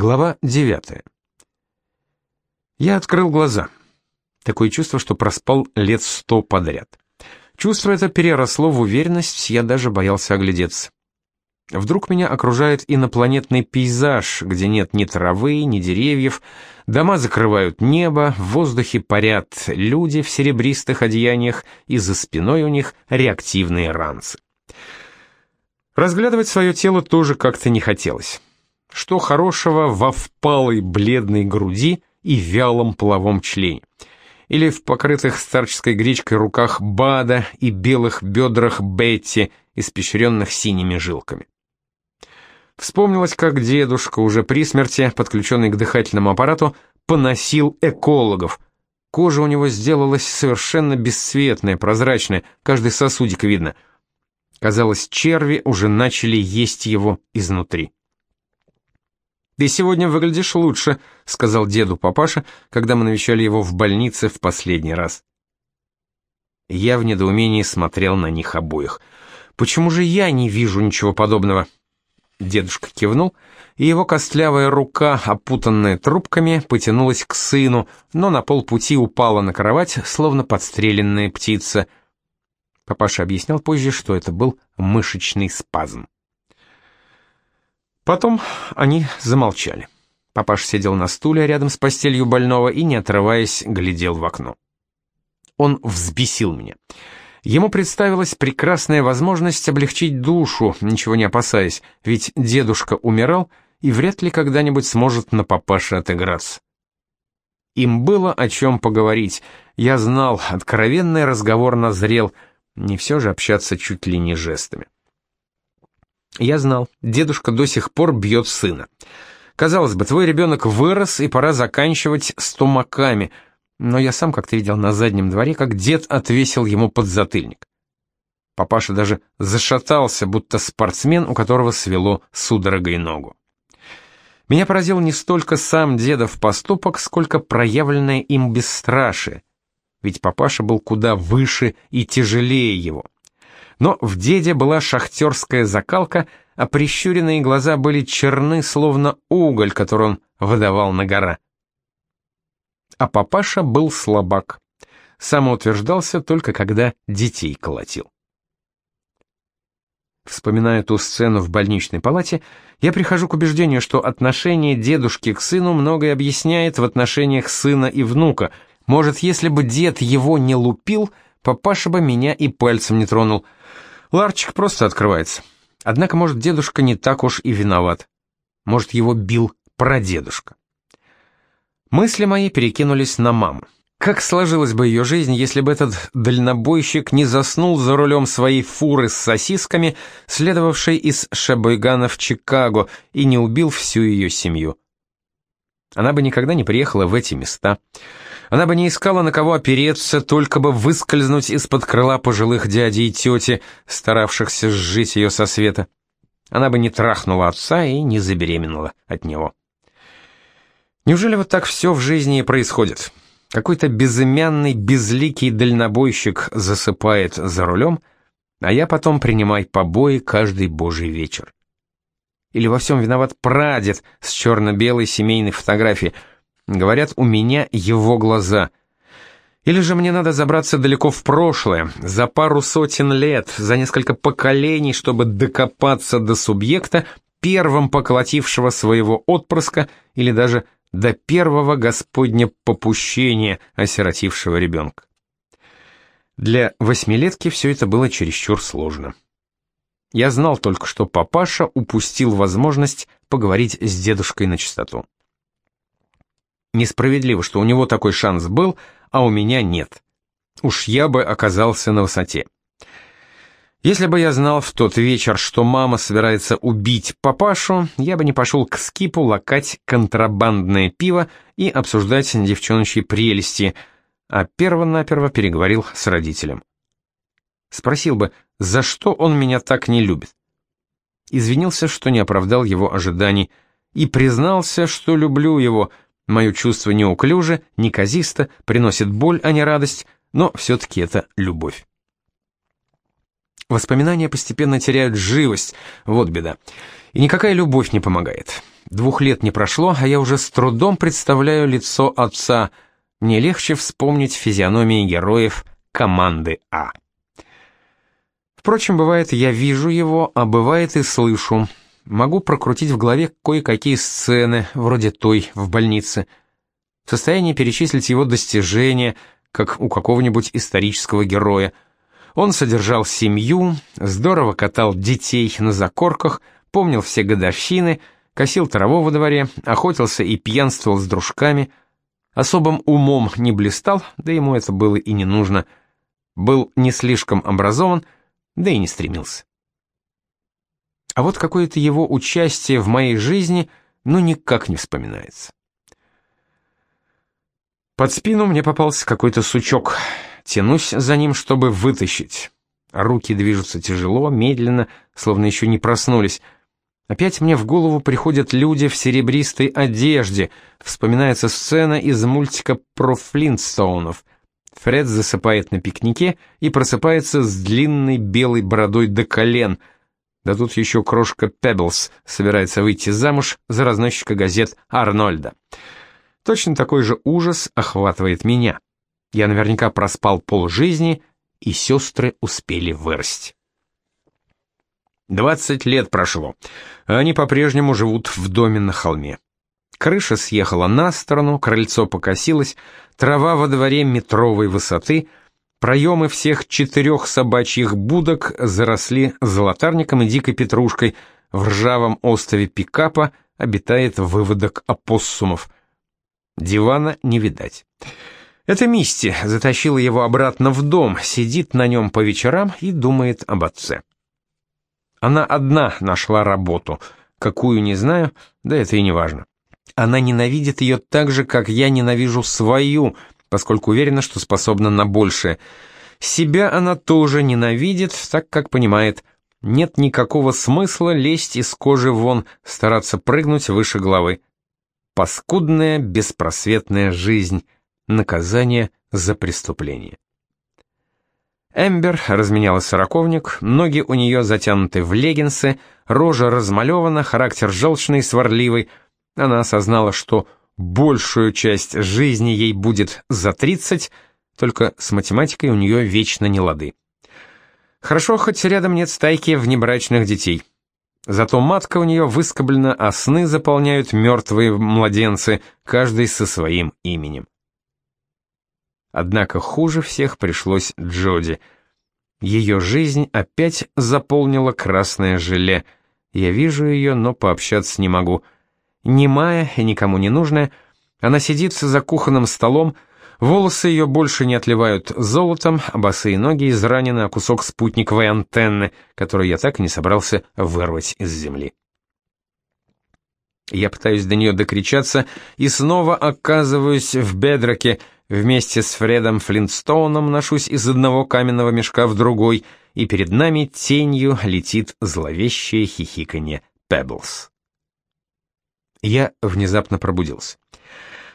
Глава 9. Я открыл глаза. Такое чувство, что проспал лет сто подряд. Чувство это переросло в уверенность, я даже боялся оглядеться. Вдруг меня окружает инопланетный пейзаж, где нет ни травы, ни деревьев, дома закрывают небо, в воздухе парят люди в серебристых одеяниях, и за спиной у них реактивные ранцы. Разглядывать свое тело тоже как-то не хотелось. Что хорошего во впалой бледной груди и вялом половом члене? Или в покрытых старческой гречкой руках Бада и белых бедрах Бетти, испещренных синими жилками? Вспомнилось, как дедушка, уже при смерти, подключенный к дыхательному аппарату, поносил экологов. Кожа у него сделалась совершенно бесцветная, прозрачная, каждый сосудик видно. Казалось, черви уже начали есть его изнутри. «Ты сегодня выглядишь лучше», — сказал деду папаша, когда мы навещали его в больнице в последний раз. Я в недоумении смотрел на них обоих. «Почему же я не вижу ничего подобного?» Дедушка кивнул, и его костлявая рука, опутанная трубками, потянулась к сыну, но на полпути упала на кровать, словно подстреленная птица. Папаша объяснял позже, что это был мышечный спазм. Потом они замолчали. Папаша сидел на стуле рядом с постелью больного и, не отрываясь, глядел в окно. Он взбесил меня. Ему представилась прекрасная возможность облегчить душу, ничего не опасаясь, ведь дедушка умирал и вряд ли когда-нибудь сможет на папаше отыграться. Им было о чем поговорить. Я знал, откровенный разговор назрел, не все же общаться чуть ли не жестами. Я знал, дедушка до сих пор бьет сына. Казалось бы, твой ребенок вырос, и пора заканчивать с тумаками, но я сам как-то видел на заднем дворе, как дед отвесил ему подзатыльник. Папаша даже зашатался, будто спортсмен, у которого свело судорогой ногу. Меня поразил не столько сам дедов поступок, сколько проявленное им бесстрашие, ведь папаша был куда выше и тяжелее его. Но в деде была шахтерская закалка, а прищуренные глаза были черны, словно уголь, который он выдавал на гора. А папаша был слабак. Самоутверждался только когда детей колотил. Вспоминая ту сцену в больничной палате, я прихожу к убеждению, что отношение дедушки к сыну многое объясняет в отношениях сына и внука. Может, если бы дед его не лупил, папаша бы меня и пальцем не тронул — Ларчик просто открывается. Однако, может, дедушка не так уж и виноват. Может, его бил прадедушка. Мысли мои перекинулись на маму. Как сложилась бы ее жизнь, если бы этот дальнобойщик не заснул за рулем своей фуры с сосисками, следовавшей из Шебойгана в Чикаго, и не убил всю ее семью? Она бы никогда не приехала в эти места. Она бы не искала на кого опереться, только бы выскользнуть из-под крыла пожилых дядей и тети, старавшихся сжить ее со света. Она бы не трахнула отца и не забеременела от него. Неужели вот так все в жизни и происходит? Какой-то безымянный, безликий дальнобойщик засыпает за рулем, а я потом принимай побои каждый божий вечер. Или во всем виноват прадед с черно-белой семейной фотографией, Говорят, у меня его глаза. Или же мне надо забраться далеко в прошлое, за пару сотен лет, за несколько поколений, чтобы докопаться до субъекта, первым поколотившего своего отпрыска, или даже до первого Господня попущения, осиротившего ребенка. Для восьмилетки все это было чересчур сложно. Я знал только, что папаша упустил возможность поговорить с дедушкой на чистоту. Несправедливо, что у него такой шанс был, а у меня нет. Уж я бы оказался на высоте. Если бы я знал в тот вечер, что мама собирается убить папашу, я бы не пошел к скипу лакать контрабандное пиво и обсуждать девчоночьи прелести, а перво-наперво переговорил с родителем. Спросил бы, за что он меня так не любит. Извинился, что не оправдал его ожиданий, и признался, что люблю его, Мое чувство неуклюже, неказисто, приносит боль, а не радость, но все-таки это любовь. Воспоминания постепенно теряют живость, вот беда. И никакая любовь не помогает. Двух лет не прошло, а я уже с трудом представляю лицо отца. Мне легче вспомнить физиономии героев команды А. Впрочем, бывает, я вижу его, а бывает и слышу. Могу прокрутить в голове кое-какие сцены, вроде той в больнице. В состоянии перечислить его достижения, как у какого-нибудь исторического героя – он содержал семью, здорово катал детей на закорках, помнил все годовщины, косил траву во дворе, охотился и пьянствовал с дружками, особым умом не блистал, да ему это было и не нужно, был не слишком образован, да и не стремился. А вот какое-то его участие в моей жизни ну никак не вспоминается. Под спину мне попался какой-то сучок — Тянусь за ним, чтобы вытащить. Руки движутся тяжело, медленно, словно еще не проснулись. Опять мне в голову приходят люди в серебристой одежде. Вспоминается сцена из мультика про Флинтстоунов. Фред засыпает на пикнике и просыпается с длинной белой бородой до колен. Да тут еще крошка Пеблс собирается выйти замуж за разносчика газет Арнольда. Точно такой же ужас охватывает меня. Я наверняка проспал полжизни, и сестры успели вырасти. Двадцать лет прошло, а они по-прежнему живут в доме на холме. Крыша съехала на сторону, крыльцо покосилось, трава во дворе метровой высоты, проемы всех четырех собачьих будок заросли золотарником и дикой петрушкой, в ржавом острове пикапа обитает выводок опоссумов. Дивана не видать. Это Мисти затащила его обратно в дом, сидит на нем по вечерам и думает об отце. Она одна нашла работу, какую не знаю, да это и не важно. Она ненавидит ее так же, как я ненавижу свою, поскольку уверена, что способна на большее. Себя она тоже ненавидит, так как понимает, нет никакого смысла лезть из кожи вон, стараться прыгнуть выше головы. Паскудная, беспросветная жизнь — наказание за преступление. Эмбер разменяла сороковник, ноги у нее затянуты в леггинсы, рожа размалевана, характер желчный, сварливый. Она осознала, что большую часть жизни ей будет за 30, только с математикой у нее вечно не лады. Хорошо, хоть рядом нет стайки внебрачных детей. Зато матка у нее выскоблена, а сны заполняют мертвые младенцы, каждый со своим именем. Однако хуже всех пришлось Джоди. Ее жизнь опять заполнила красное желе. Я вижу ее, но пообщаться не могу. Немая и никому не нужная, она сидит за кухонным столом, волосы ее больше не отливают золотом, а босые ноги изранены о кусок спутниковой антенны, которую я так и не собрался вырвать из земли. Я пытаюсь до нее докричаться и снова оказываюсь в бедроке, Вместе с Фредом Флинстоуном ношусь из одного каменного мешка в другой, и перед нами тенью летит зловещее хихиканье Пеблс. Я внезапно пробудился.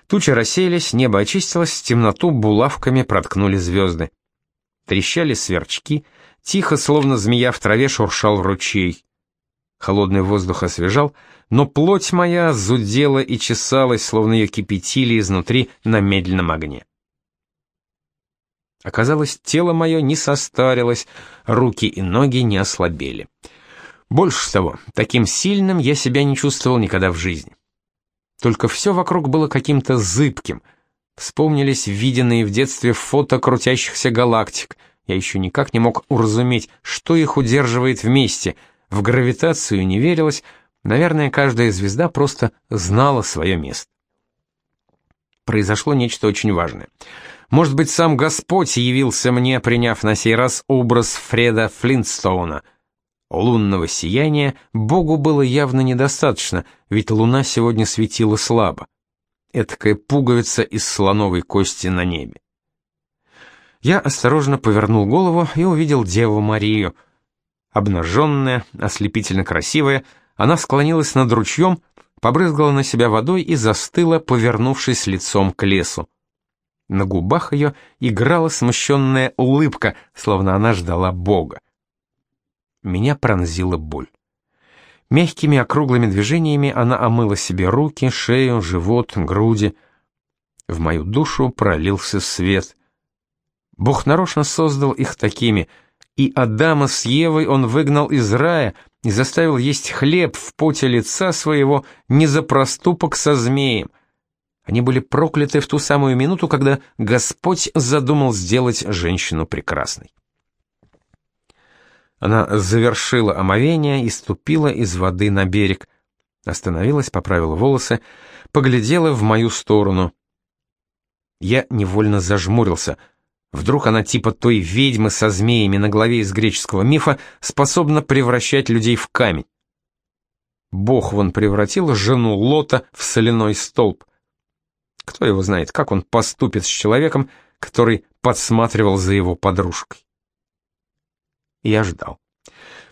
Тучи рассеялись, небо очистилось, темноту булавками проткнули звезды. Трещали сверчки, тихо, словно змея в траве, шуршал ручей. Холодный воздух освежал, но плоть моя зудела и чесалась, словно ее кипятили изнутри на медленном огне. Оказалось, тело мое не состарилось, руки и ноги не ослабели. Больше того, таким сильным я себя не чувствовал никогда в жизни. Только все вокруг было каким-то зыбким. Вспомнились виденные в детстве фото крутящихся галактик. Я еще никак не мог уразуметь, что их удерживает вместе. В гравитацию не верилось, Наверное, каждая звезда просто знала свое место. Произошло нечто очень важное. Может быть, сам Господь явился мне, приняв на сей раз образ Фреда Флинтстоуна. Лунного сияния Богу было явно недостаточно, ведь луна сегодня светила слабо. Этакая пуговица из слоновой кости на небе. Я осторожно повернул голову и увидел Деву Марию. Обнаженная, ослепительно красивая, она склонилась над ручьем, побрызгала на себя водой и застыла, повернувшись лицом к лесу. На губах ее играла смущенная улыбка, словно она ждала Бога. Меня пронзила боль. Мягкими округлыми движениями она омыла себе руки, шею, живот, груди. В мою душу пролился свет. Бог нарочно создал их такими, и Адама с Евой он выгнал из рая и заставил есть хлеб в поте лица своего не за проступок со змеем. Они были прокляты в ту самую минуту, когда Господь задумал сделать женщину прекрасной. Она завершила омовение и ступила из воды на берег. Остановилась, поправила волосы, поглядела в мою сторону. Я невольно зажмурился. Вдруг она типа той ведьмы со змеями на голове из греческого мифа способна превращать людей в камень. Бог вон превратил жену Лота в соляной столб. Кто его знает, как он поступит с человеком, который подсматривал за его подружкой. Я ждал.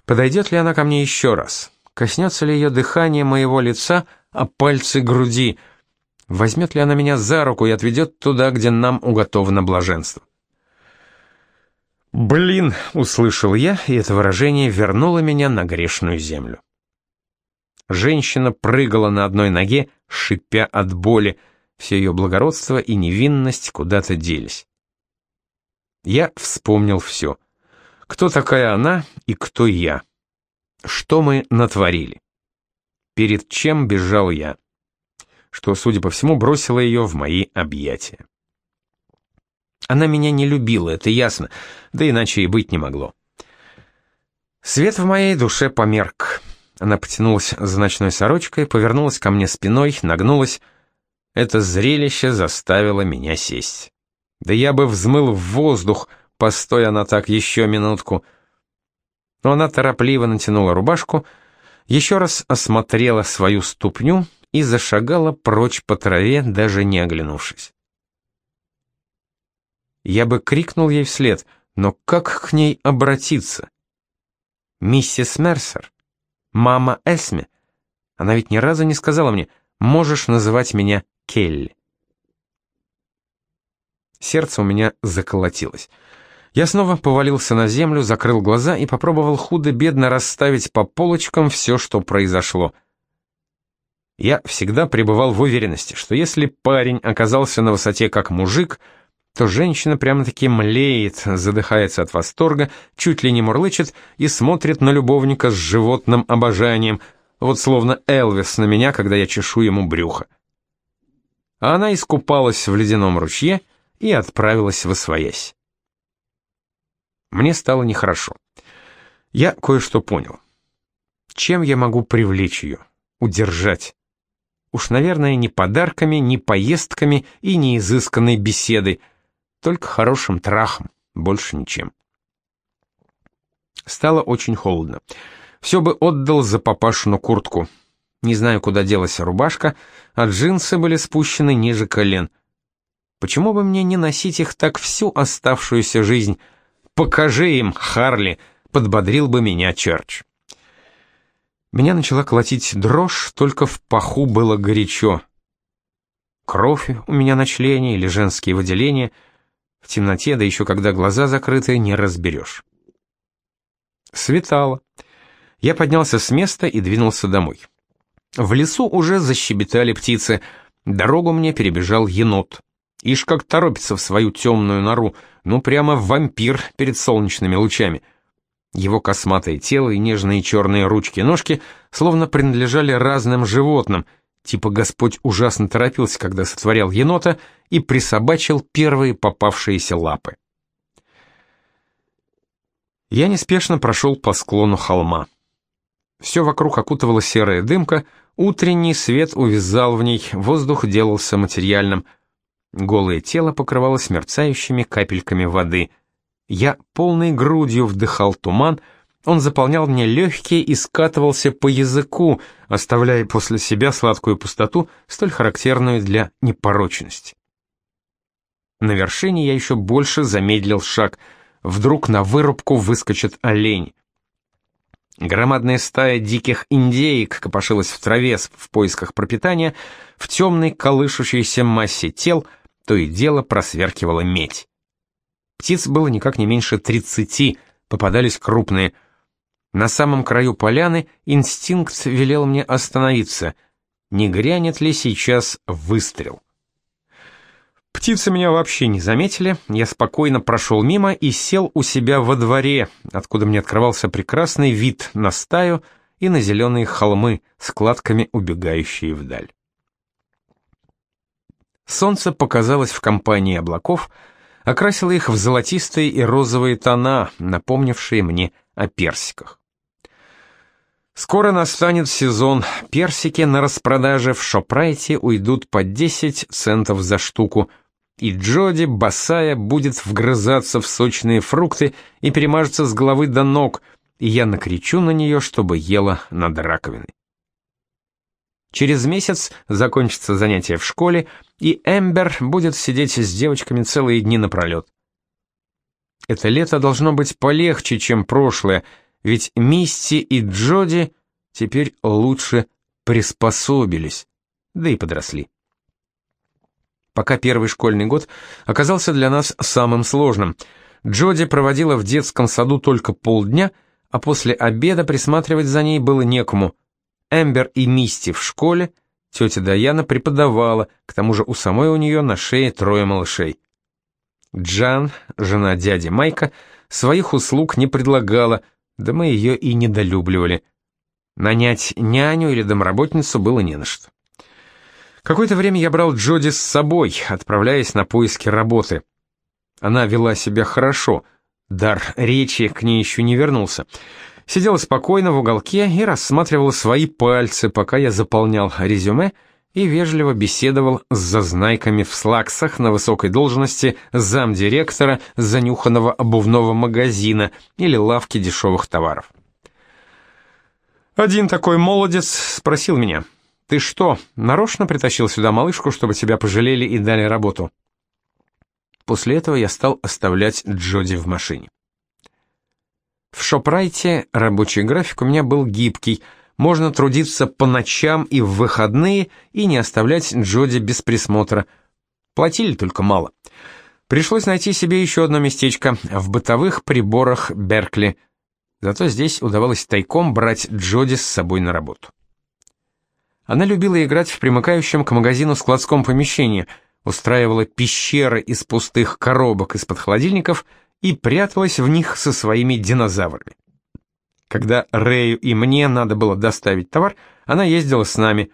Подойдет ли она ко мне еще раз? Коснется ли ее дыхание моего лица, а пальцы груди? Возьмет ли она меня за руку и отведет туда, где нам уготовано блаженство? «Блин!» — услышал я, и это выражение вернуло меня на грешную землю. Женщина прыгала на одной ноге, шипя от боли, все ее благородство и невинность куда-то делись. Я вспомнил все — кто такая она и кто я? Что мы натворили? Перед чем бежал я? Что, судя по всему, бросило ее в мои объятия. Она меня не любила, это ясно, да иначе и быть не могло. Свет в моей душе померк. Она потянулась за ночной сорочкой, повернулась ко мне спиной, нагнулась. Это зрелище заставило меня сесть. Да я бы взмыл в воздух, Постой она так еще минутку. Но она торопливо натянула рубашку, еще раз осмотрела свою ступню и зашагала прочь по траве, даже не оглянувшись. Я бы крикнул ей вслед, но как к ней обратиться? Миссис Мерсер? Мама Эсме? Она ведь ни разу не сказала мне, можешь называть меня Келли. Сердце у меня заколотилось. Я снова повалился на землю, закрыл глаза и попробовал худо-бедно расставить по полочкам все, что произошло. Я всегда пребывал в уверенности, что если парень оказался на высоте как мужик, то женщина прямо-таки млеет, задыхается от восторга, чуть ли не мурлычет и смотрит на любовника с животным обожанием, вот словно Элвис на меня, когда я чешу ему брюхо. А она искупалась в ледяном ручье и отправилась в освоясь. Мне стало нехорошо. Я кое-что понял. Чем я могу привлечь ее, удержать? Уж, наверное, не подарками, не поездками и не изысканной беседой, только хорошим трахом, больше ничем. Стало очень холодно. Все бы отдал за папашину куртку. Не знаю, куда делась рубашка, а джинсы были спущены ниже колен. Почему бы мне не носить их так всю оставшуюся жизнь, Покажи им, Харли, подбодрил бы меня Черч. Меня начала колотить дрожь, только в паху было горячо. Кровь у меня на члене или женские выделения. В темноте, да еще когда глаза закрыты, не разберешь. Светало. Я поднялся с места и двинулся домой. В лесу уже защебетали птицы. Дорогу мне перебежал енот. Ишь как торопится в свою темную нору, ну прямо вампир перед солнечными лучами. Его косматое тело и нежные черные ручки-ножки словно принадлежали разным животным, типа Господь ужасно торопился, когда сотворял енота и присобачил первые попавшиеся лапы. Я неспешно прошел по склону холма. Все вокруг окутывала серая дымка, утренний свет увязал в ней, воздух делался материальным — Голое тело покрывалось мерцающими капельками воды. Я полной грудью вдыхал туман, он заполнял мне легкие и скатывался по языку, оставляя после себя сладкую пустоту, столь характерную для непорочности. На вершине я еще больше замедлил шаг. Вдруг на вырубку выскочит олень. Громадная стая диких индеек копошилась в траве в поисках пропитания, в темной колышущейся массе тел — то и дело просверкивала медь. Птиц было никак не меньше тридцати, попадались крупные. На самом краю поляны инстинкт велел мне остановиться. Не грянет ли сейчас выстрел? Птицы меня вообще не заметили, я спокойно прошел мимо и сел у себя во дворе, откуда мне открывался прекрасный вид на стаю и на зеленые холмы, складками убегающие вдаль. Солнце показалось в компании облаков, окрасило их в золотистые и розовые тона, напомнившие мне о персиках. Скоро настанет сезон. Персики на распродаже в Шопрайте уйдут по 10 центов за штуку, и Джоди, босая, будет вгрызаться в сочные фрукты и перемажется с головы до ног, и я накричу на нее, чтобы ела над раковиной. Через месяц закончится занятие в школе, и Эмбер будет сидеть с девочками целые дни напролет. Это лето должно быть полегче, чем прошлое, ведь Мисти и Джоди теперь лучше приспособились, да и подросли. Пока первый школьный год оказался для нас самым сложным. Джоди проводила в детском саду только полдня, а после обеда присматривать за ней было некому – Эмбер и Мисти в школе, тетя Даяна преподавала, к тому же у самой у нее на шее трое малышей. Джан, жена дяди Майка, своих услуг не предлагала, да мы ее и недолюбливали. Нанять няню или домработницу было не на что. Какое-то время я брал Джоди с собой, отправляясь на поиски работы. Она вела себя хорошо, дар речи к ней еще не вернулся сидела спокойно в уголке и рассматривала свои пальцы, пока я заполнял резюме и вежливо беседовал с зазнайками в слаксах на высокой должности замдиректора занюханного обувного магазина или лавки дешевых товаров. Один такой молодец спросил меня, «Ты что, нарочно притащил сюда малышку, чтобы тебя пожалели и дали работу?» После этого я стал оставлять Джоди в машине. В Шопрайте рабочий график у меня был гибкий, можно трудиться по ночам и в выходные и не оставлять Джоди без присмотра. Платили только мало. Пришлось найти себе еще одно местечко в бытовых приборах Беркли. Зато здесь удавалось тайком брать Джоди с собой на работу. Она любила играть в примыкающем к магазину складском помещении, устраивала пещеры из пустых коробок из-под холодильников – и пряталась в них со своими динозаврами. Когда Рэю и мне надо было доставить товар, она ездила с нами.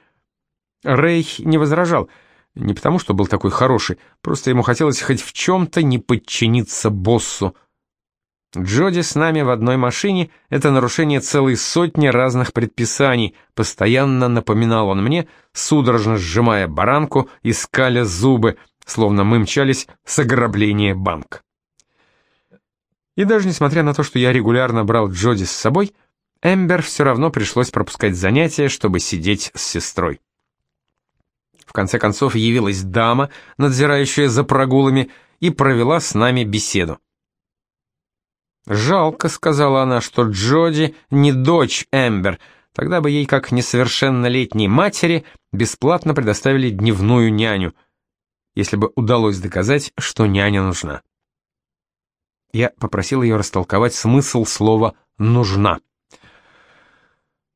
Рэй не возражал, не потому что был такой хороший, просто ему хотелось хоть в чем-то не подчиниться боссу. Джоди с нами в одной машине — это нарушение целой сотни разных предписаний, постоянно напоминал он мне, судорожно сжимая баранку и скаля зубы, словно мы мчались с ограбления банка. И даже несмотря на то, что я регулярно брал Джоди с собой, Эмбер все равно пришлось пропускать занятия, чтобы сидеть с сестрой. В конце концов явилась дама, надзирающая за прогулами, и провела с нами беседу. «Жалко», — сказала она, — «что Джоди не дочь Эмбер, тогда бы ей, как несовершеннолетней матери, бесплатно предоставили дневную няню, если бы удалось доказать, что няня нужна». Я попросил ее растолковать смысл слова «нужна».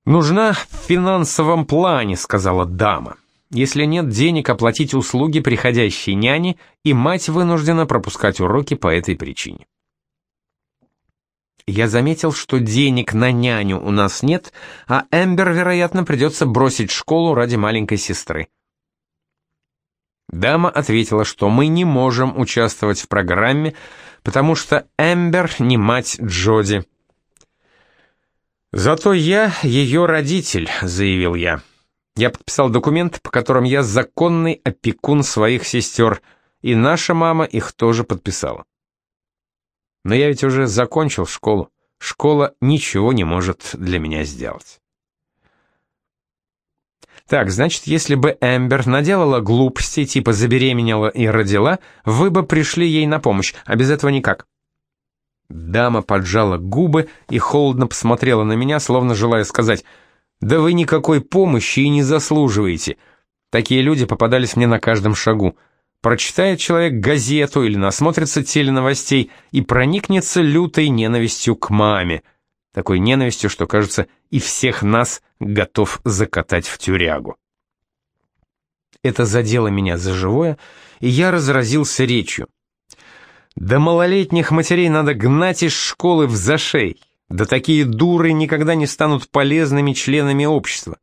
«Нужна в финансовом плане», — сказала дама. «Если нет денег оплатить услуги приходящей няни, и мать вынуждена пропускать уроки по этой причине». Я заметил, что денег на няню у нас нет, а Эмбер, вероятно, придется бросить школу ради маленькой сестры. Дама ответила, что мы не можем участвовать в программе, потому что Эмбер не мать Джоди. «Зато я ее родитель», — заявил я. Я подписал документ, по которым я законный опекун своих сестер, и наша мама их тоже подписала. Но я ведь уже закончил школу. Школа ничего не может для меня сделать. Так, значит, если бы Эмбер наделала глупости, типа забеременела и родила, вы бы пришли ей на помощь, а без этого никак. Дама поджала губы и холодно посмотрела на меня, словно желая сказать, «Да вы никакой помощи и не заслуживаете. Такие люди попадались мне на каждом шагу. Прочитает человек газету или насмотрится теленовостей и проникнется лютой ненавистью к маме. Такой ненавистью, что, кажется, и всех нас готов закатать в тюрягу. Это задело меня за живое, и я разразился речью. Да малолетних матерей надо гнать из школы в зашей. Да такие дуры никогда не станут полезными членами общества.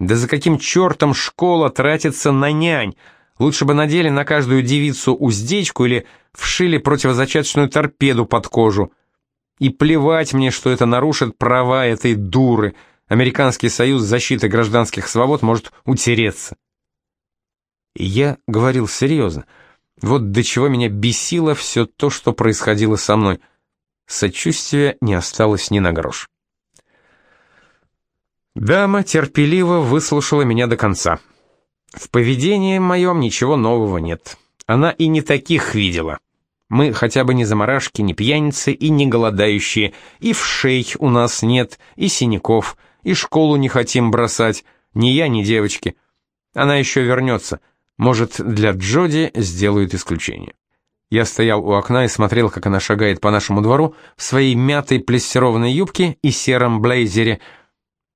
Да за каким чертом школа тратится на нянь? Лучше бы надели на каждую девицу уздечку или вшили противозачаточную торпеду под кожу. И плевать мне, что это нарушит права этой дуры. Американский союз защиты гражданских свобод может утереться. И я говорил серьезно. Вот до чего меня бесило все то, что происходило со мной. Сочувствия не осталось ни на грош. Дама терпеливо выслушала меня до конца. В поведении моем ничего нового нет. Она и не таких видела. Мы хотя бы не заморашки, не пьяницы и не голодающие, и в шей у нас нет, и синяков, и школу не хотим бросать, ни я, ни девочки. Она еще вернется. Может, для Джоди сделают исключение. Я стоял у окна и смотрел, как она шагает по нашему двору в своей мятой плессированной юбке и сером блейзере —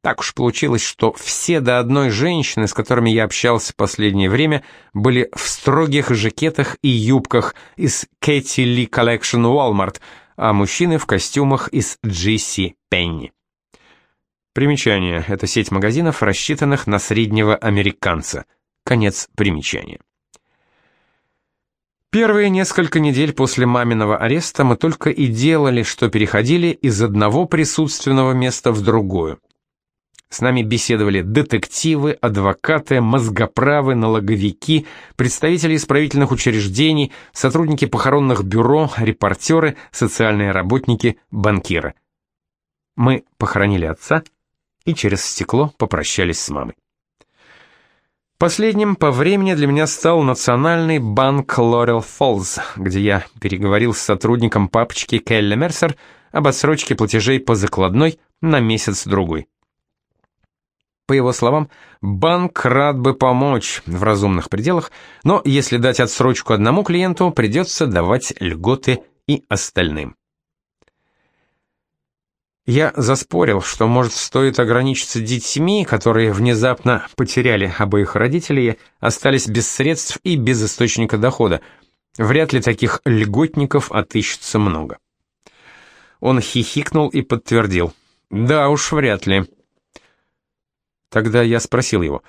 так уж получилось, что все до одной женщины, с которыми я общался в последнее время, были в строгих жакетах и юбках из Katy Lee Collection Walmart, а мужчины в костюмах из GC Penny. Примечание. Это сеть магазинов, рассчитанных на среднего американца. Конец примечания. Первые несколько недель после маминого ареста мы только и делали, что переходили из одного присутственного места в другое. С нами беседовали детективы, адвокаты, мозгоправы, налоговики, представители исправительных учреждений, сотрудники похоронных бюро, репортеры, социальные работники, банкиры. Мы похоронили отца и через стекло попрощались с мамой. Последним по времени для меня стал Национальный банк Лорел Фоллз, где я переговорил с сотрудником папочки Келли Мерсер об отсрочке платежей по закладной на месяц-другой. По его словам, банк рад бы помочь в разумных пределах, но если дать отсрочку одному клиенту, придется давать льготы и остальным. Я заспорил, что, может, стоит ограничиться детьми, которые внезапно потеряли обоих родителей, остались без средств и без источника дохода. Вряд ли таких льготников отыщется много. Он хихикнул и подтвердил. «Да уж, вряд ли». Тогда я спросил его,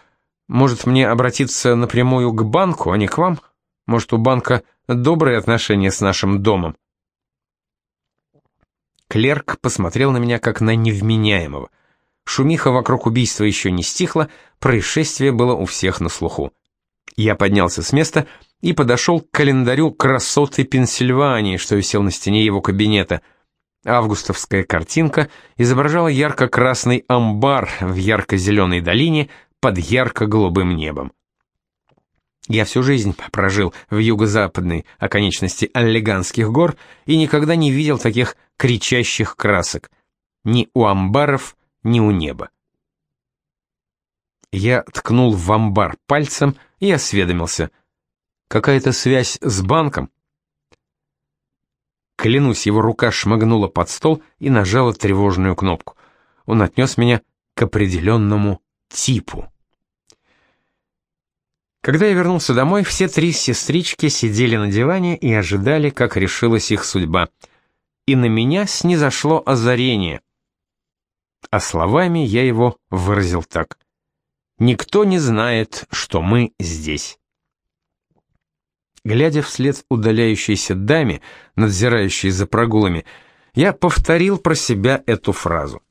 может мне обратиться напрямую к банку, а не к вам? Может у банка добрые отношения с нашим домом? Клерк посмотрел на меня как на невменяемого. Шумиха вокруг убийства еще не стихла, происшествие было у всех на слуху. Я поднялся с места и подошел к календарю красоты Пенсильвании, что висел на стене его кабинета — Августовская картинка изображала ярко-красный амбар в ярко-зеленой долине под ярко-голубым небом. Я всю жизнь прожил в юго-западной оконечности Аллиганских гор и никогда не видел таких кричащих красок. Ни у амбаров, ни у неба. Я ткнул в амбар пальцем и осведомился. Какая-то связь с банком? Клянусь, его рука шмыгнула под стол и нажала тревожную кнопку. Он отнес меня к определенному типу. Когда я вернулся домой, все три сестрички сидели на диване и ожидали, как решилась их судьба. И на меня снизошло озарение. А словами я его выразил так. «Никто не знает, что мы здесь». Глядя вслед удаляющейся даме, надзирающей за прогулами, я повторил про себя эту фразу.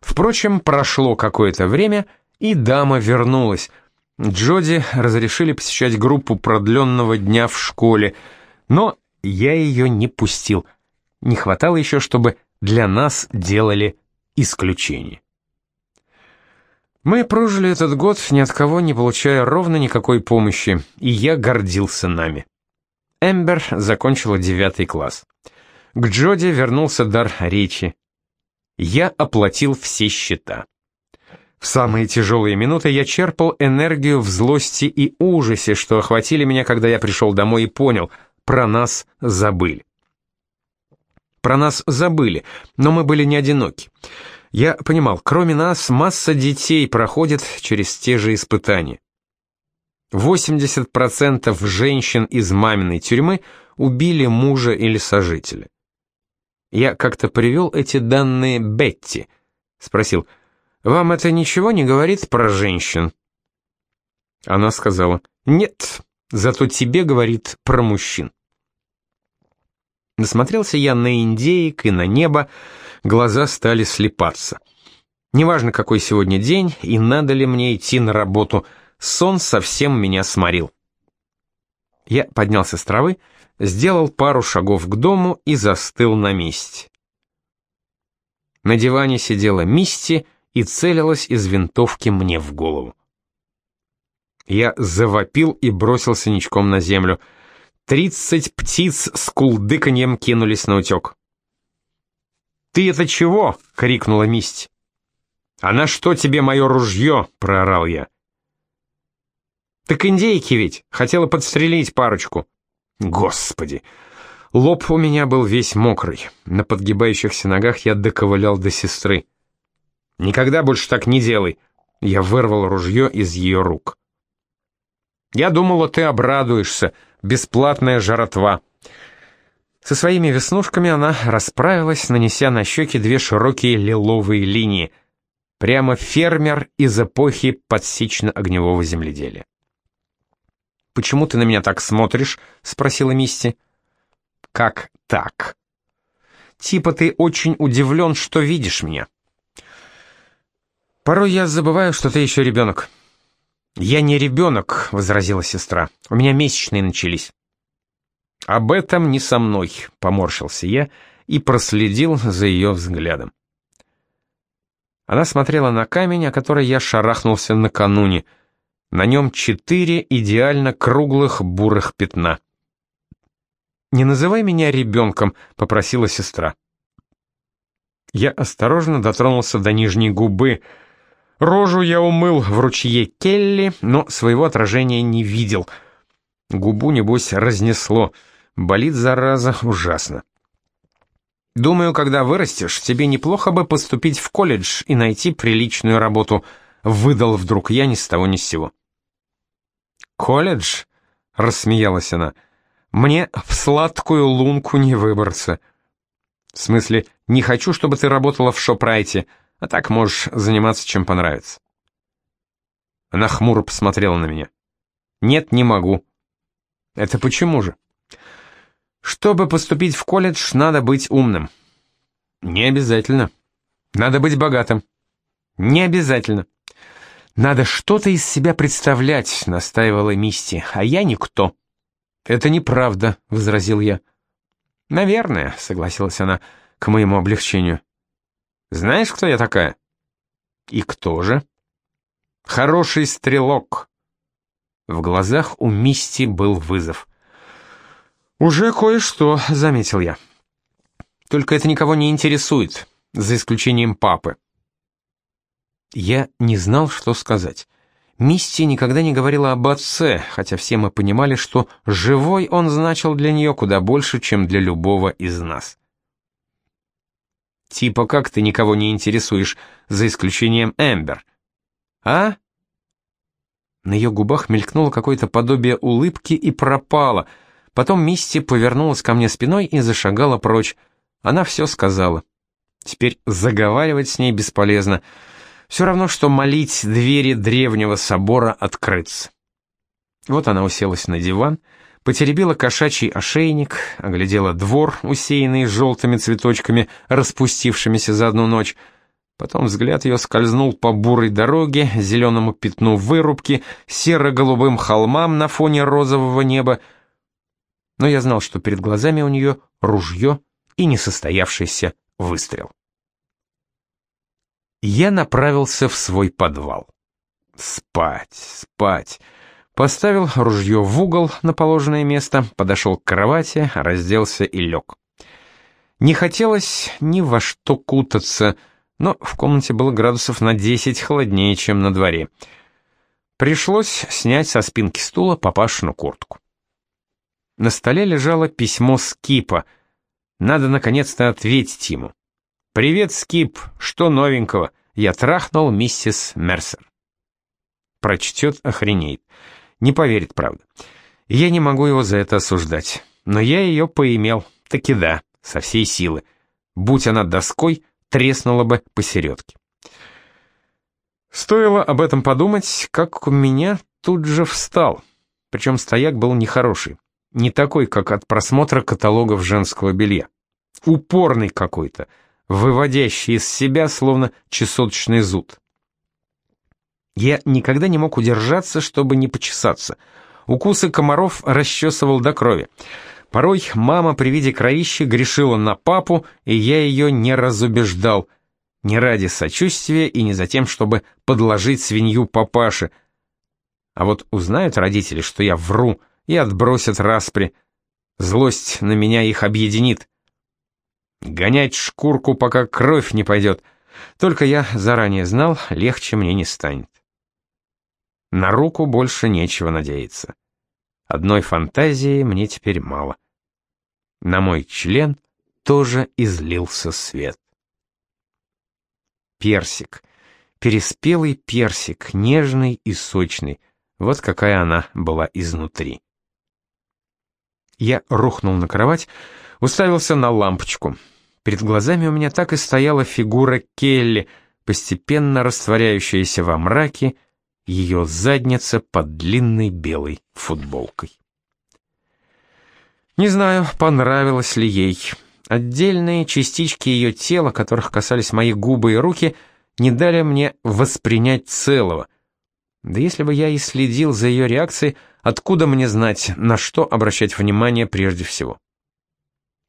Впрочем, прошло какое-то время, и дама вернулась. Джоди разрешили посещать группу продленного дня в школе, но я ее не пустил. Не хватало еще, чтобы для нас делали исключение. Мы прожили этот год, ни от кого не получая ровно никакой помощи, и я гордился нами. Эмбер закончила девятый класс. К Джоди вернулся дар речи. Я оплатил все счета. В самые тяжелые минуты я черпал энергию в злости и ужасе, что охватили меня, когда я пришел домой и понял, про нас забыли. Про нас забыли, но мы были не одиноки. Я понимал, кроме нас масса детей проходит через те же испытания. 80% женщин из маминой тюрьмы убили мужа или сожителя. Я как-то привел эти данные Бетти. Спросил, «Вам это ничего не говорит про женщин?» Она сказала, «Нет, зато тебе говорит про мужчин». Насмотрелся я на индеек и на небо, глаза стали слепаться. Неважно, какой сегодня день и надо ли мне идти на работу, сон совсем меня сморил. Я поднялся с травы, сделал пару шагов к дому и застыл на месте. На диване сидела Мисти и целилась из винтовки мне в голову. Я завопил и бросился ничком на землю. Тридцать птиц с кулдыканьем кинулись на утек. «Ты это чего?» — крикнула Мисти. «А на что тебе мое ружье?» — проорал я. «Так индейки ведь, хотела подстрелить парочку». Господи! Лоб у меня был весь мокрый. На подгибающихся ногах я доковылял до сестры. «Никогда больше так не делай!» Я вырвал ружье из ее рук. «Я думала, ты обрадуешься. Бесплатная жаротва». Со своими веснушками она расправилась, нанеся на щеки две широкие лиловые линии. Прямо фермер из эпохи подсично-огневого земледелия. «Почему ты на меня так смотришь?» — спросила Мисти. «Как так?» «Типа ты очень удивлен, что видишь меня». «Порой я забываю, что ты еще ребенок». «Я не ребенок», — возразила сестра. «У меня месячные начались». «Об этом не со мной», — поморщился я и проследил за ее взглядом. Она смотрела на камень, о который я шарахнулся накануне — на нем четыре идеально круглых бурых пятна. «Не называй меня ребенком», — попросила сестра. Я осторожно дотронулся до нижней губы. Рожу я умыл в ручье Келли, но своего отражения не видел. Губу, небось, разнесло. Болит, зараза, ужасно. «Думаю, когда вырастешь, тебе неплохо бы поступить в колледж и найти приличную работу», — выдал вдруг я ни с того ни с сего. «Колледж?» — рассмеялась она. «Мне в сладкую лунку не выбраться». «В смысле, не хочу, чтобы ты работала в Шопрайте, а так можешь заниматься, чем понравится». Она хмуро посмотрела на меня. «Нет, не могу». «Это почему же?» «Чтобы поступить в колледж, надо быть умным». «Не обязательно. Надо быть богатым». «Не обязательно». «Надо что-то из себя представлять», — настаивала Мисти, — «а я никто». «Это неправда», — возразил я. «Наверное», — согласилась она, к моему облегчению. «Знаешь, кто я такая?» «И кто же?» «Хороший стрелок». В глазах у Мисти был вызов. «Уже кое-что», — заметил я. «Только это никого не интересует, за исключением папы». Я не знал, что сказать. Мисти никогда не говорила об отце, хотя все мы понимали, что живой он значил для нее куда больше, чем для любого из нас. «Типа как ты никого не интересуешь, за исключением Эмбер?» «А?» На ее губах мелькнуло какое-то подобие улыбки и пропало. Потом Мисти повернулась ко мне спиной и зашагала прочь. Она все сказала. Теперь заговаривать с ней бесполезно. Все равно, что молить двери древнего собора открыться. Вот она уселась на диван, потеребила кошачий ошейник, оглядела двор, усеянный желтыми цветочками, распустившимися за одну ночь. Потом взгляд ее скользнул по бурой дороге, зеленому пятну вырубки, серо-голубым холмам на фоне розового неба. Но я знал, что перед глазами у нее ружье и несостоявшийся выстрел я направился в свой подвал. Спать, спать. Поставил ружье в угол на положенное место, подошел к кровати, разделся и лег. Не хотелось ни во что кутаться, но в комнате было градусов на 10 холоднее, чем на дворе. Пришлось снять со спинки стула папашину куртку. На столе лежало письмо с Кипа. Надо наконец-то ответить ему. «Привет, Скип, что новенького? Я трахнул миссис Мерсер». Прочтет, охренеет. Не поверит, правда. Я не могу его за это осуждать. Но я ее поимел, таки да, со всей силы. Будь она доской, треснула бы посередке. Стоило об этом подумать, как у меня тут же встал. Причем стояк был нехороший. Не такой, как от просмотра каталогов женского белья. Упорный какой-то, выводящий из себя словно чесоточный зуд. Я никогда не мог удержаться, чтобы не почесаться. Укусы комаров расчесывал до крови. Порой мама при виде кровищи грешила на папу, и я ее не разубеждал. Не ради сочувствия и не за тем, чтобы подложить свинью папаше. А вот узнают родители, что я вру, и отбросят распри. Злость на меня их объединит. Гонять шкурку, пока кровь не пойдет. Только я заранее знал, легче мне не станет. На руку больше нечего надеяться. Одной фантазии мне теперь мало. На мой член тоже излился свет. Персик. Переспелый персик, нежный и сочный. Вот какая она была изнутри. Я рухнул на кровать, уставился на лампочку. Перед глазами у меня так и стояла фигура Келли, постепенно растворяющаяся во мраке, ее задница под длинной белой футболкой. Не знаю, понравилось ли ей. Отдельные частички ее тела, которых касались мои губы и руки, не дали мне воспринять целого. Да если бы я и следил за ее реакцией, откуда мне знать, на что обращать внимание прежде всего?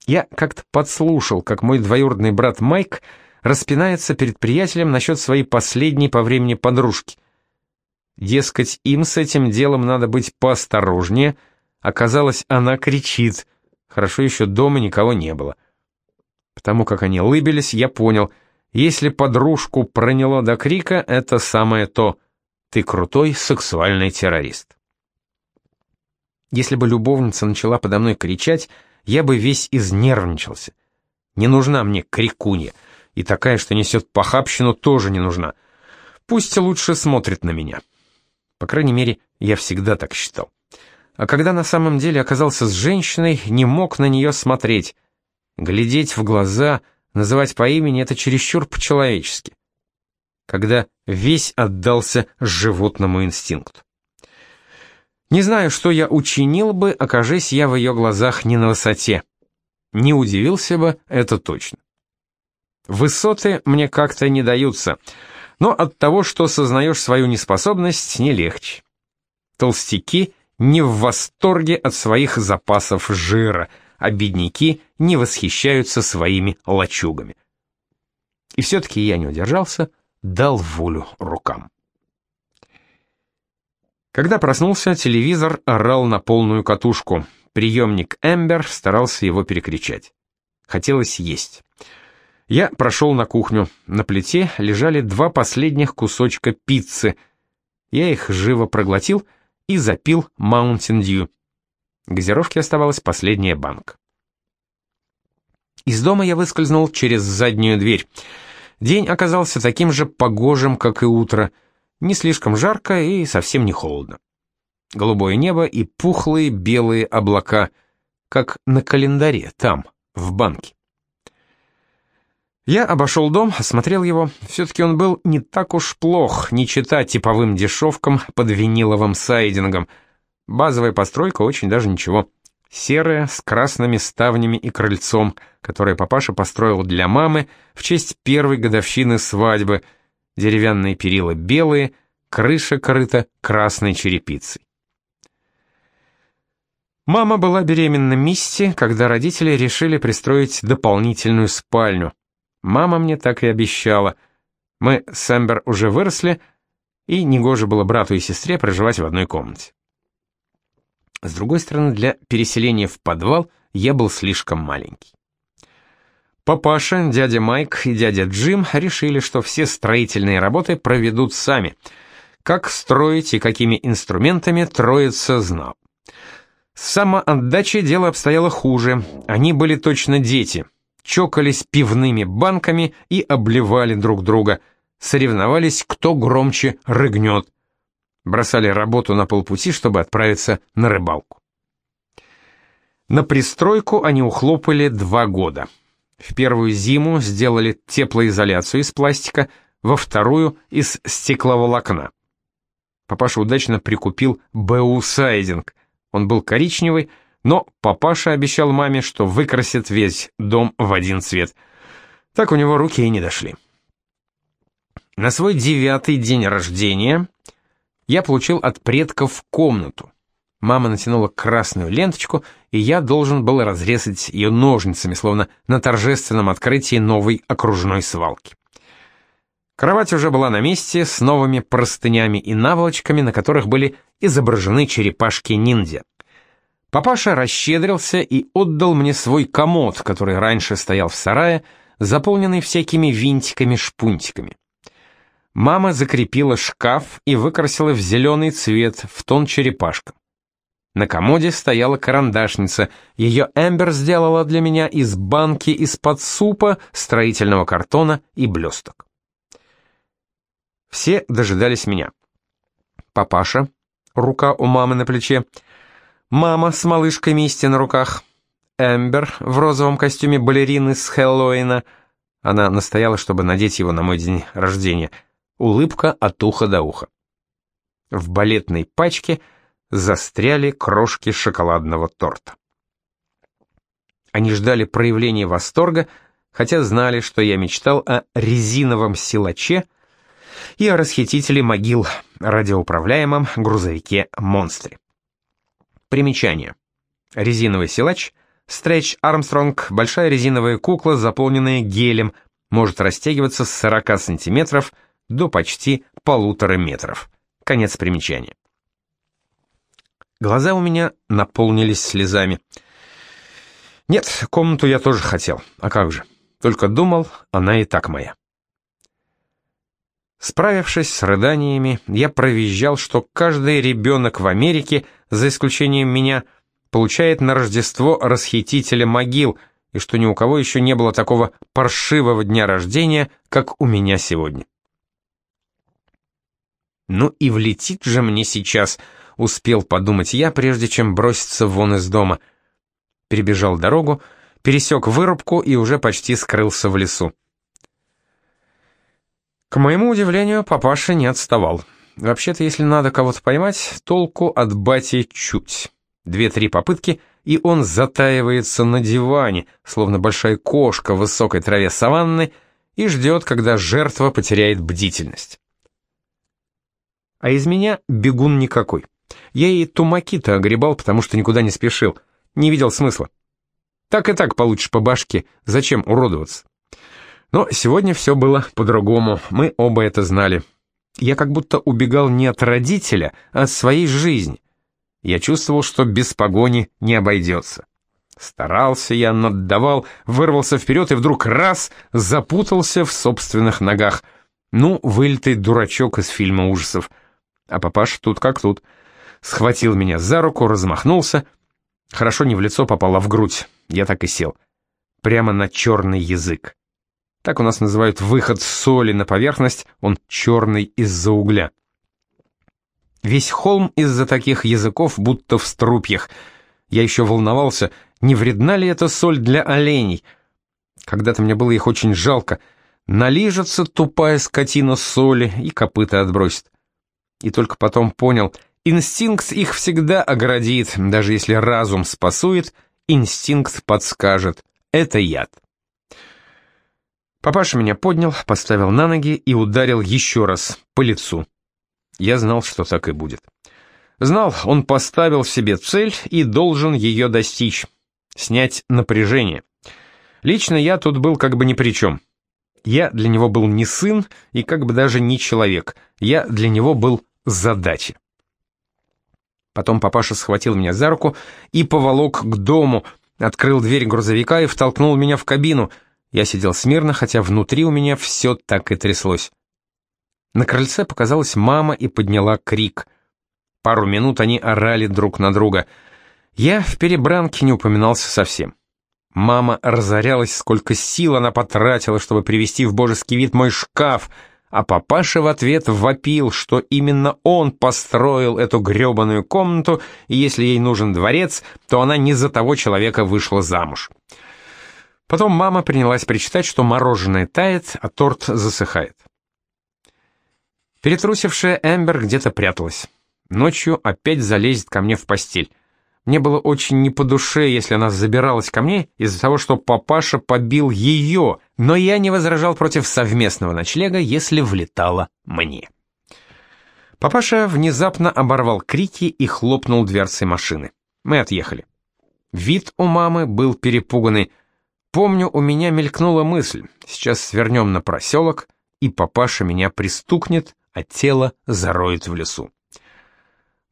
Я как-то подслушал, как мой двоюродный брат Майк распинается перед приятелем насчет своей последней по времени подружки — Дескать, им с этим делом надо быть поосторожнее. Оказалось, она кричит. Хорошо еще дома никого не было. Потому как они лыбились, я понял, если подружку проняло до крика, это самое то. Ты крутой сексуальный террорист. Если бы любовница начала подо мной кричать, я бы весь изнервничался. Не нужна мне крикунья, и такая, что несет похабщину, тоже не нужна. Пусть лучше смотрит на меня. По крайней мере, я всегда так считал. А когда на самом деле оказался с женщиной, не мог на нее смотреть. Глядеть в глаза, называть по имени — это чересчур по-человечески. Когда весь отдался животному инстинкту. Не знаю, что я учинил бы, окажись я в ее глазах не на высоте. Не удивился бы, это точно. Высоты мне как-то не даются — но от того, что сознаешь свою неспособность, не легче. Толстяки не в восторге от своих запасов жира, а бедняки не восхищаются своими лачугами. И все-таки я не удержался, дал волю рукам. Когда проснулся, телевизор орал на полную катушку. Приемник Эмбер старался его перекричать. Хотелось есть. Я прошел на кухню. На плите лежали два последних кусочка пиццы. Я их живо проглотил и запил Mountain Dew. Газировки оставалась последняя банка. Из дома я выскользнул через заднюю дверь. День оказался таким же погожим, как и утро. Не слишком жарко и совсем не холодно. Голубое небо и пухлые белые облака, как на календаре там, в банке. Я обошел дом, осмотрел его. Все-таки он был не так уж плох, не чита типовым дешевкам под виниловым сайдингом. Базовая постройка очень даже ничего. Серая, с красными ставнями и крыльцом, которое папаша построил для мамы в честь первой годовщины свадьбы. Деревянные перила белые, крыша крыта красной черепицей. Мама была беременна Мисти, когда родители решили пристроить дополнительную спальню. Мама мне так и обещала. Мы с Эмбер уже выросли, и негоже было брату и сестре проживать в одной комнате. С другой стороны, для переселения в подвал я был слишком маленький. Папаша, дядя Майк и дядя Джим решили, что все строительные работы проведут сами. Как строить и какими инструментами троица знал. С самоотдачей дело обстояло хуже. Они были точно дети. Чокались пивными банками и обливали друг друга. Соревновались, кто громче рыгнет. Бросали работу на полпути, чтобы отправиться на рыбалку. На пристройку они ухлопали два года. В первую зиму сделали теплоизоляцию из пластика, во вторую — из стекловолокна. Папаша удачно прикупил БУ сайдинг. Он был коричневый, но папаша обещал маме, что выкрасит весь дом в один цвет. Так у него руки и не дошли. На свой девятый день рождения я получил от предков комнату. Мама натянула красную ленточку, и я должен был разрезать ее ножницами, словно на торжественном открытии новой окружной свалки. Кровать уже была на месте, с новыми простынями и наволочками, на которых были изображены черепашки-ниндзя. Папаша расщедрился и отдал мне свой комод, который раньше стоял в сарае, заполненный всякими винтиками-шпунтиками. Мама закрепила шкаф и выкрасила в зеленый цвет, в тон черепашкам. На комоде стояла карандашница. Ее Эмбер сделала для меня из банки из-под супа, строительного картона и блесток. Все дожидались меня. Папаша, рука у мамы на плече, мама с малышкой Мисти на руках, Эмбер в розовом костюме балерины с Хэллоуина. Она настояла, чтобы надеть его на мой день рождения. Улыбка от уха до уха. В балетной пачке — застряли крошки шоколадного торта. Они ждали проявления восторга, хотя знали, что я мечтал о резиновом силаче и о расхитителе могил, радиоуправляемом грузовике-монстре. Примечание. Резиновый силач, стретч Армстронг, большая резиновая кукла, заполненная гелем, может растягиваться с 40 сантиметров до почти полутора метров. Конец примечания. Глаза у меня наполнились слезами. Нет, комнату я тоже хотел. А как же? Только думал, она и так моя. Справившись с рыданиями, я провизжал, что каждый ребенок в Америке, за исключением меня, получает на Рождество расхитителя могил, и что ни у кого еще не было такого паршивого дня рождения, как у меня сегодня. Ну и влетит же мне сейчас — успел подумать я, прежде чем броситься вон из дома. Перебежал дорогу, пересек вырубку и уже почти скрылся в лесу. К моему удивлению, папаша не отставал. Вообще-то, если надо кого-то поймать, толку от бати чуть. Две-три попытки, и он затаивается на диване, словно большая кошка в высокой траве саванны, и ждет, когда жертва потеряет бдительность. А из меня бегун никакой. Я и тумаки-то огребал, потому что никуда не спешил. Не видел смысла. Так и так получишь по башке, зачем уродоваться? Но сегодня все было по-другому, мы оба это знали. Я как будто убегал не от родителя, а от своей жизни. Я чувствовал, что без погони не обойдется. Старался я, наддавал, вырвался вперед и вдруг раз запутался в собственных ногах. Ну, вылитый дурачок из фильма ужасов. А папаша тут как тут — схватил меня за руку, размахнулся. Хорошо не в лицо попало, а в грудь. Я так и сел. Прямо на черный язык. Так у нас называют выход соли на поверхность, он черный из-за угля. Весь холм из-за таких языков будто в струпьях. Я еще волновался, не вредна ли эта соль для оленей. Когда-то мне было их очень жалко. Налижется тупая скотина соли и копыта отбросит. И только потом понял — Инстинкт их всегда оградит, даже если разум спасует, инстинкт подскажет. Это яд. Папаша меня поднял, поставил на ноги и ударил еще раз по лицу. Я знал, что так и будет. Знал, он поставил себе цель и должен ее достичь. Снять напряжение. Лично я тут был как бы ни при чем. Я для него был не сын и как бы даже не человек. Я для него был задача. Потом папаша схватил меня за руку и поволок к дому, открыл дверь грузовика и втолкнул меня в кабину. Я сидел смирно, хотя внутри у меня все так и тряслось. На крыльце показалась мама и подняла крик. Пару минут они орали друг на друга. Я в перебранке не упоминался совсем. Мама разорялась, сколько сил она потратила, чтобы привести в божеский вид мой шкаф, а папаша в ответ вопил, что именно он построил эту грёбаную комнату, и если ей нужен дворец, то она не за того человека вышла замуж. Потом мама принялась причитать, что мороженое тает, а торт засыхает. Перетрусившая Эмбер где-то пряталась. Ночью опять залезет ко мне в постель. Мне было очень не по душе, если она забиралась ко мне из-за того, что папаша побил ее, но я не возражал против совместного ночлега, если влетала мне. Папаша внезапно оборвал крики и хлопнул дверцей машины. Мы отъехали. Вид у мамы был перепуганный. Помню, у меня мелькнула мысль. Сейчас свернем на проселок, и папаша меня пристукнет, а тело зароет в лесу.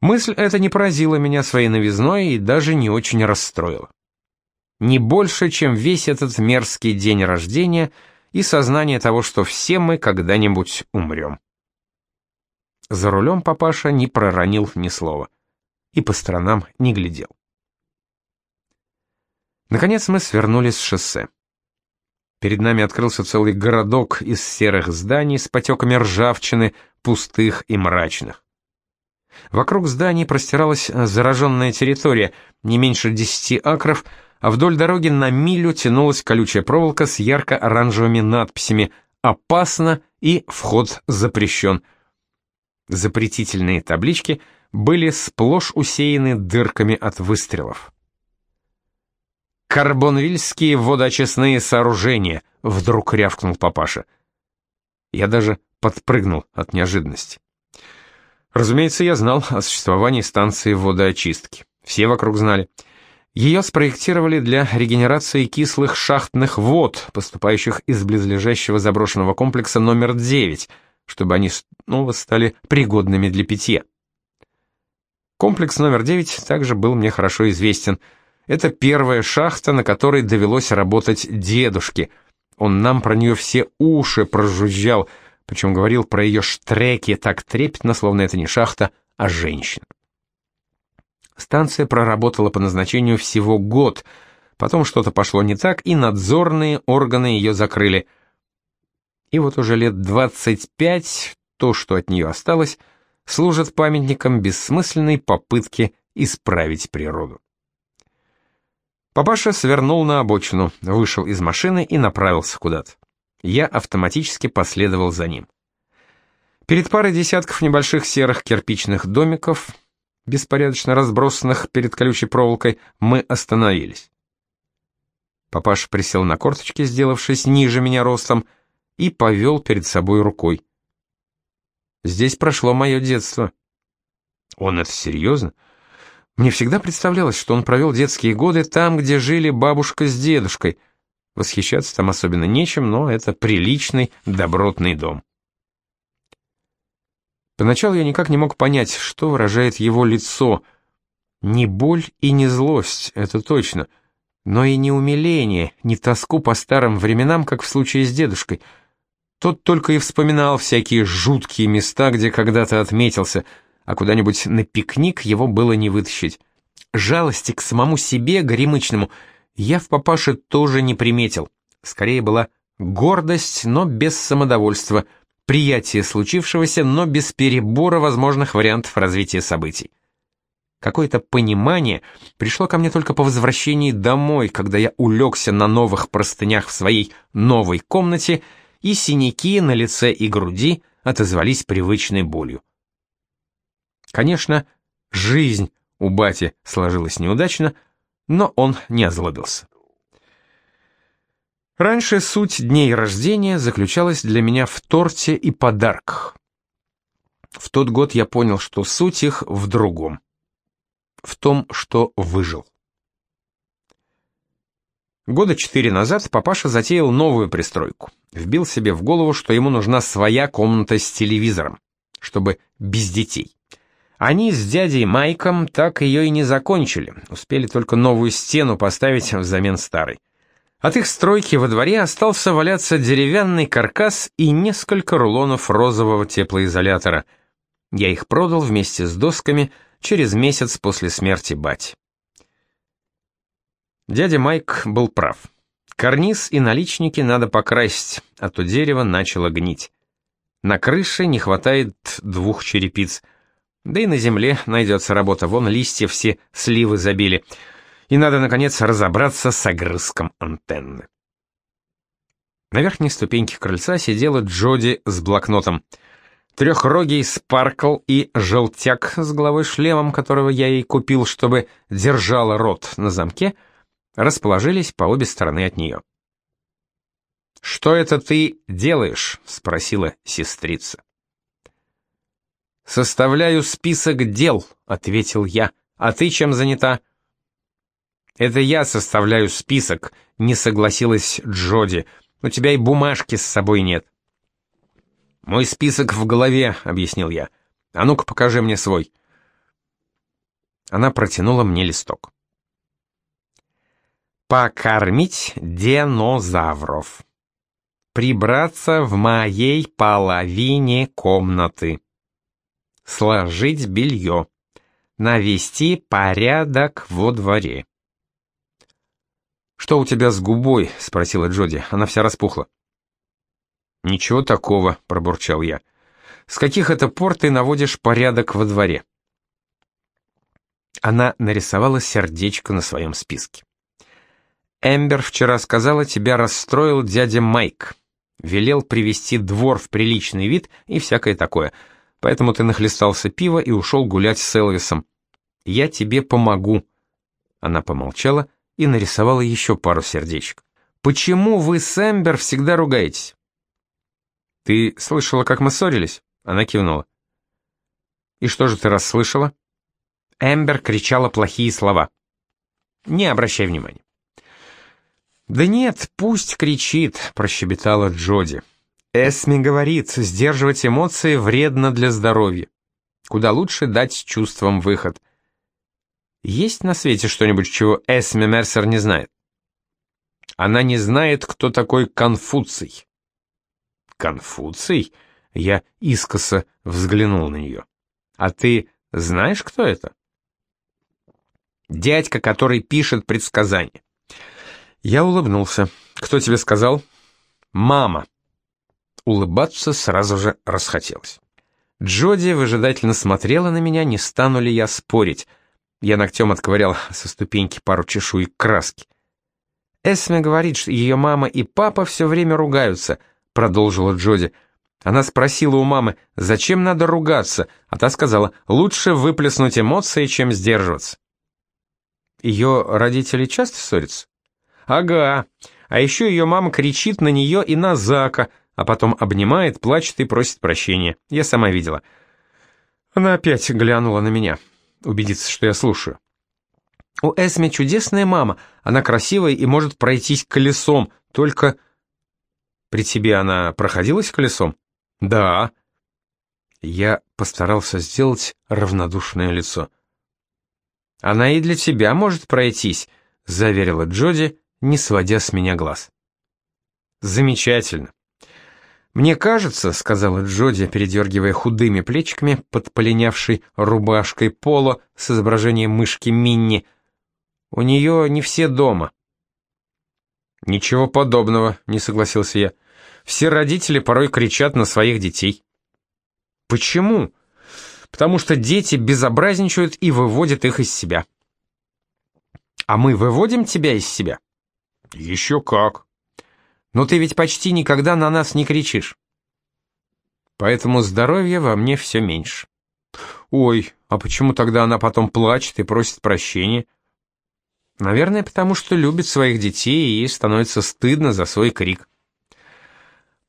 Мысль эта не поразила меня своей новизной и даже не очень расстроила. Не больше, чем весь этот мерзкий день рождения и сознание того, что все мы когда-нибудь умрем. За рулем папаша не проронил ни слова и по сторонам не глядел. Наконец мы свернули с шоссе. Перед нами открылся целый городок из серых зданий с потеками ржавчины, пустых и мрачных. Вокруг зданий простиралась зараженная территория, не меньше десяти акров, а вдоль дороги на милю тянулась колючая проволока с ярко-оранжевыми надписями «Опасно» и «Вход запрещен». Запретительные таблички были сплошь усеяны дырками от выстрелов. «Карбонвильские водоочистные сооружения», — вдруг рявкнул папаша. Я даже подпрыгнул от неожиданности. Разумеется, я знал о существовании станции водоочистки. Все вокруг знали. Ее спроектировали для регенерации кислых шахтных вод, поступающих из близлежащего заброшенного комплекса номер 9, чтобы они снова стали пригодными для питья. Комплекс номер 9 также был мне хорошо известен. Это первая шахта, на которой довелось работать дедушке. Он нам про нее все уши прожужжал, причем говорил про ее штреки так трепетно, словно это не шахта, а женщина. Станция проработала по назначению всего год, потом что-то пошло не так, и надзорные органы ее закрыли. И вот уже лет 25 то, что от нее осталось, служит памятником бессмысленной попытки исправить природу. Папаша свернул на обочину, вышел из машины и направился куда-то. Я автоматически последовал за ним. Перед парой десятков небольших серых кирпичных домиков, беспорядочно разбросанных перед колючей проволокой, мы остановились. Папаша присел на корточки, сделавшись ниже меня ростом, и повел перед собой рукой. Здесь прошло мое детство. Он это серьезно? Мне всегда представлялось, что он провел детские годы там, где жили бабушка с дедушкой — Восхищаться там особенно нечем, но это приличный, добротный дом. Поначалу я никак не мог понять, что выражает его лицо. Не боль и не злость, это точно, но и не умиление, не тоску по старым временам, как в случае с дедушкой. Тот только и вспоминал всякие жуткие места, где когда-то отметился, а куда-нибудь на пикник его было не вытащить. Жалости к самому себе, горемычному, я в папаше тоже не приметил. Скорее была гордость, но без самодовольства, приятие случившегося, но без перебора возможных вариантов развития событий. Какое-то понимание пришло ко мне только по возвращении домой, когда я улегся на новых простынях в своей новой комнате, и синяки на лице и груди отозвались привычной болью. Конечно, жизнь у бати сложилась неудачно, но он не озлобился. Раньше суть дней рождения заключалась для меня в торте и подарках. В тот год я понял, что суть их в другом. В том, что выжил. Года четыре назад папаша затеял новую пристройку. Вбил себе в голову, что ему нужна своя комната с телевизором, чтобы без детей. Они с дядей Майком так ее и не закончили, успели только новую стену поставить взамен старой. От их стройки во дворе остался валяться деревянный каркас и несколько рулонов розового теплоизолятора. Я их продал вместе с досками через месяц после смерти бати. Дядя Майк был прав. Карниз и наличники надо покрасить, а то дерево начало гнить. На крыше не хватает двух черепиц. Да и на земле найдется работа, вон листья все сливы забили. И надо, наконец, разобраться с огрызком антенны. На верхней ступеньке крыльца сидела Джоди с блокнотом. Трехрогий Спаркл и Желтяк с головой шлемом, которого я ей купил, чтобы держала рот на замке — расположились по обе стороны от нее. «Что это ты делаешь?» — спросила сестрица. «Составляю список дел», — ответил я. «А ты чем занята?» «Это я составляю список», — не согласилась Джоди. «У тебя и бумажки с собой нет». «Мой список в голове», — объяснил я. «А ну-ка покажи мне свой». Она протянула мне листок. Покормить динозавров. Прибраться в моей половине комнаты. Сложить белье. Навести порядок во дворе. «Что у тебя с губой?» — спросила Джоди. Она вся распухла. «Ничего такого», — пробурчал я. «С каких это пор ты наводишь порядок во дворе?» Она нарисовала сердечко на своем списке. Эмбер вчера сказала, тебя расстроил дядя Майк. Велел привести двор в приличный вид и всякое такое. Поэтому ты нахлестался пива и ушел гулять с Элвисом. Я тебе помогу. Она помолчала и нарисовала еще пару сердечек. Почему вы с Эмбер всегда ругаетесь? Ты слышала, как мы ссорились? Она кивнула. И что же ты расслышала? Эмбер кричала плохие слова. Не обращай внимания. «Да нет, пусть кричит», — прощебетала Джоди. «Эсми говорит, сдерживать эмоции вредно для здоровья. Куда лучше дать чувствам выход. Есть на свете что-нибудь, чего Эсми Мерсер не знает?» Она не знает, кто такой Конфуций. «Конфуций?» — я искоса взглянул на нее. «А ты знаешь, кто это?» «Дядька, который пишет предсказания». Я улыбнулся. «Кто тебе сказал?» «Мама». Улыбаться сразу же расхотелось. Джоди выжидательно смотрела на меня, не стану ли я спорить. Я ногтем отковырял со ступеньки пару чешуек краски. «Эсме говорит, что ее мама и папа все время ругаются», — продолжила Джоди. Она спросила у мамы, зачем надо ругаться, а та сказала, лучше выплеснуть эмоции, чем сдерживаться. Ее родители часто ссорятся? Ага. А еще ее мама кричит на нее и на Зака, а потом обнимает, плачет и просит прощения. Я сама видела. Она опять глянула на меня, убедиться, что я слушаю. У Эсми чудесная мама, она красивая и может пройтись колесом, только... При тебе она проходилась колесом? Да. Я постарался сделать равнодушное лицо. Она и для тебя может пройтись, заверила Джоди не сводя с меня глаз. «Замечательно. Мне кажется, — сказала Джоди, передергивая худыми плечиками под полинявшей рубашкой поло с изображением мышки Минни, — у нее не все дома». «Ничего подобного», — не согласился я. «Все родители порой кричат на своих детей». «Почему?» «Потому что дети безобразничают и выводят их из себя». «А мы выводим тебя из себя?» «Еще как!» «Но ты ведь почти никогда на нас не кричишь». «Поэтому здоровья во мне все меньше». «Ой, а почему тогда она потом плачет и просит прощения?» «Наверное, потому что любит своих детей, и ей становится стыдно за свой крик».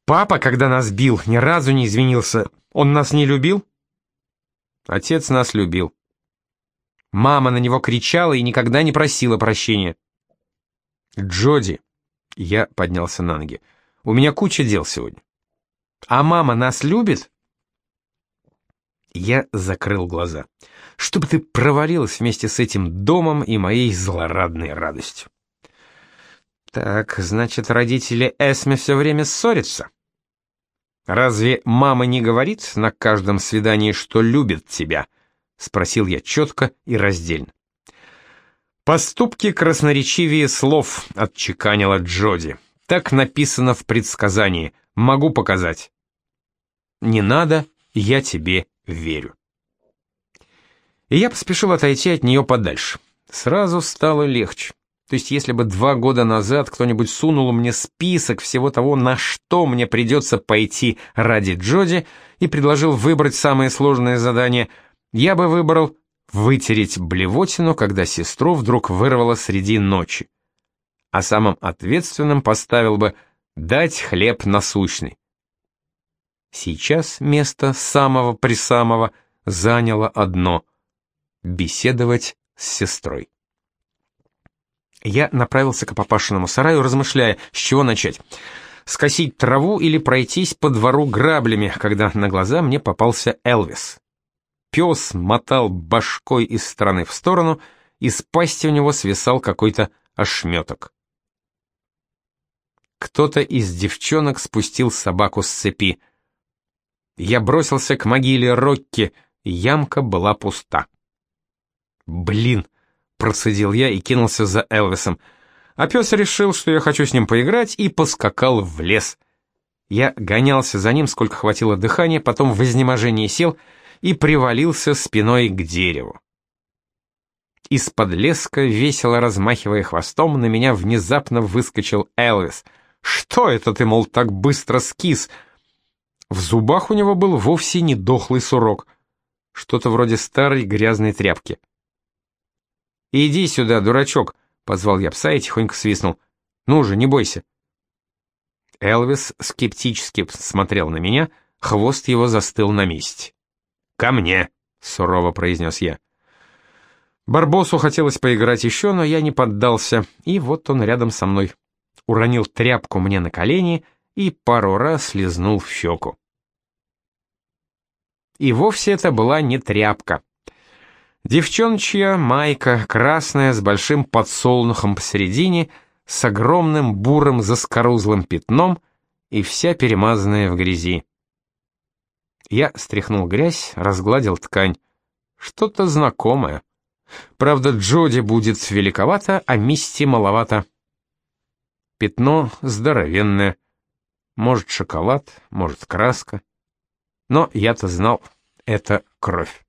«Папа, когда нас бил, ни разу не извинился. Он нас не любил?» «Отец нас любил». Мама на него кричала и никогда не просила прощения. «Джоди!» Я поднялся на ноги. «У меня куча дел сегодня». «А мама нас любит?» Я закрыл глаза. «Чтобы ты провалилась вместе с этим домом и моей злорадной радостью». «Так, значит, родители Эсме все время ссорятся?» «Разве мама не говорит на каждом свидании, что любит тебя?» — спросил я четко и раздельно. Поступки красноречивее слов, отчеканила Джоди. Так написано в предсказании. Могу показать. Не надо, я тебе верю. И я поспешил отойти от нее подальше. Сразу стало легче. То есть если бы два года назад кто-нибудь сунул мне список всего того, на что мне придется пойти ради Джоди, и предложил выбрать самое сложное задание, я бы выбрал вытереть блевотину, когда сестру вдруг вырвало среди ночи. А самым ответственным поставил бы дать хлеб насущный. Сейчас место самого-присамого заняло одно — беседовать с сестрой. Я направился к папашиному сараю, размышляя, с чего начать. Скосить траву или пройтись по двору граблями, когда на глаза мне попался Элвис. Пес мотал башкой из стороны в сторону, из пасти у него свисал какой-то ошметок. Кто-то из девчонок спустил собаку с цепи. Я бросился к могиле Рокки, ямка была пуста. «Блин!» процедил я и кинулся за Элвисом. А пес решил, что я хочу с ним поиграть, и поскакал в лес. Я гонялся за ним, сколько хватило дыхания, потом в изнеможении сел и привалился спиной к дереву. Из-под леска, весело размахивая хвостом, на меня внезапно выскочил Элвис. «Что это ты, мол, так быстро скис?» В зубах у него был вовсе не дохлый сурок, что-то вроде старой грязной тряпки. «Иди сюда, дурачок!» — позвал я пса и тихонько свистнул. «Ну же, не бойся!» Элвис скептически смотрел на меня, хвост его застыл на месте. «Ко мне!» — сурово произнес я. Барбосу хотелось поиграть еще, но я не поддался, и вот он рядом со мной. Уронил тряпку мне на колени и пару раз слезнул в щеку. И вовсе это была не тряпка. Девчончья майка, красная, с большим подсолнухом посередине, с огромным бурым заскорузлым пятном и вся перемазанная в грязи. Я стряхнул грязь, разгладил ткань. Что-то знакомое. Правда, Джоди будет великовато, а Мисти маловато. Пятно здоровенное. Может, шоколад, может, краска. Но я-то знал, это кровь.